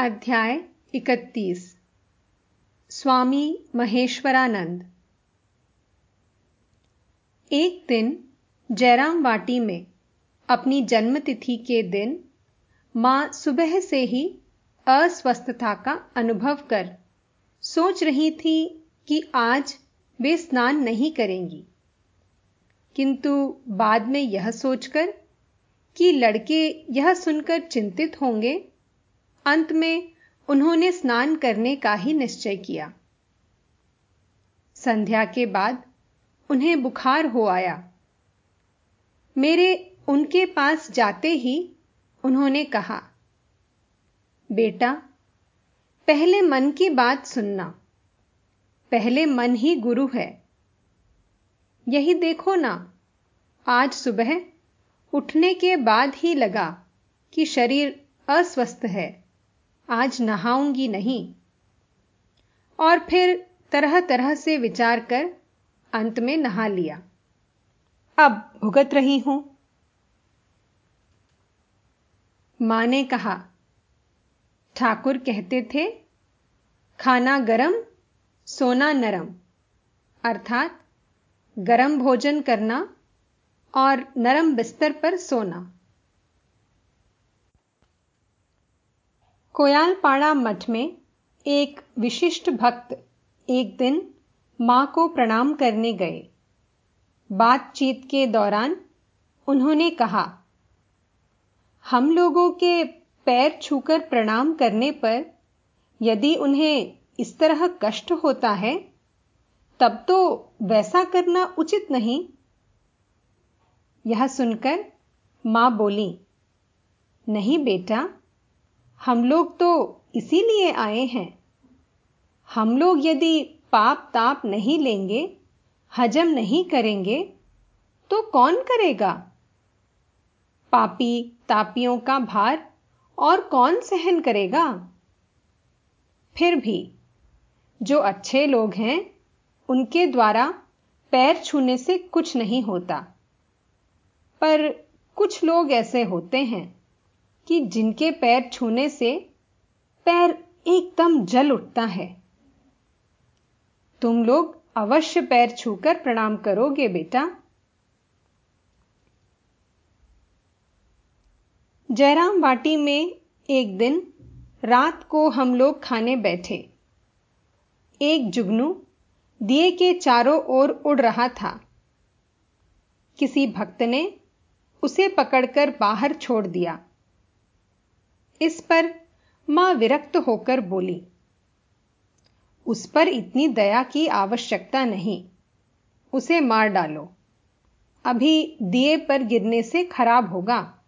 अध्याय इकतीस। स्वामी महेश्वरानंद। एक दिन जयराम वाटी में अपनी जन्मतिथि के दिन माँ सुबह से ही अस्वस्थता का अनुभव कर सोच रही थी कि आज वे स्नान नहीं करेंगी। किंतु बाद में यह सोचकर कि लड़के यह सुनकर चिंतित होंगे अंत में उन्होंने स्नान करने का ही निश्चय किया। संध्या के बाद उन्हें बुखार हो आया। मेरे उनके पास जाते ही उन्होंने कहा, बेटा, पहले मन की बात सुनना। पहले मन ही गुरु है। यही देखो ना, आज सुबह उठने के बाद ही लगा कि शरीर अस्वस्थ है। आज नहाऊँगी नहीं। और फिर तरह तरह से विचार कर अंत में नहा लिया। अब भुगत रही हूँ। माँ ने कहा, ठाकुर कहते थे, खाना गरम, सोना नरम। अर्थात गरम भोजन करना और नरम बिस्तर पर सोना। कोयालपाड़ा मठ में एक विशिष्ट भक्त एक दिन माँ को प्रणाम करने गए। बातचीत के दौरान उन्होंने कहा, हम लोगों के पैर छूकर प्रणाम करने पर यदि उन्हें इस तरह कष्ट होता है, तब तो वैसा करना उचित नहीं। यह सुनकर माँ बोली, नहीं बेटा हम लोग तो इसीलिए आए हैं। हम लोग यदि पाप ताप नहीं लेंगे, हजम नहीं करेंगे तो कौन करेगा? पापी तापियों का भार और कौन सहन करेगा? फिर भी, जो अच्छे लोग हैं, उनके द्वारा पैर छूने से कुछ नहीं होता। पर कुछ लोग ऐसे होते हैं। कि जिनके पैर छूने से पैर एकदम जल उठता है। तुम लोग अवश्य पैर छूकर प्रणाम करोगे, बेटा। जयराम वाटी में एक दिन रात को हम लोग खाने बैठे। एक जुगनू दिए के चारों ओर उड़ रहा था। किसी भक्त ने उसे पकड़कर बाहर छोड़ दिया। इस पर माँ विरक्त होकर बोली, उस पर इतनी दया की आवश्यकता नहीं, उसे मार डालो। अभी दिए पर गिरने से खराब होगा।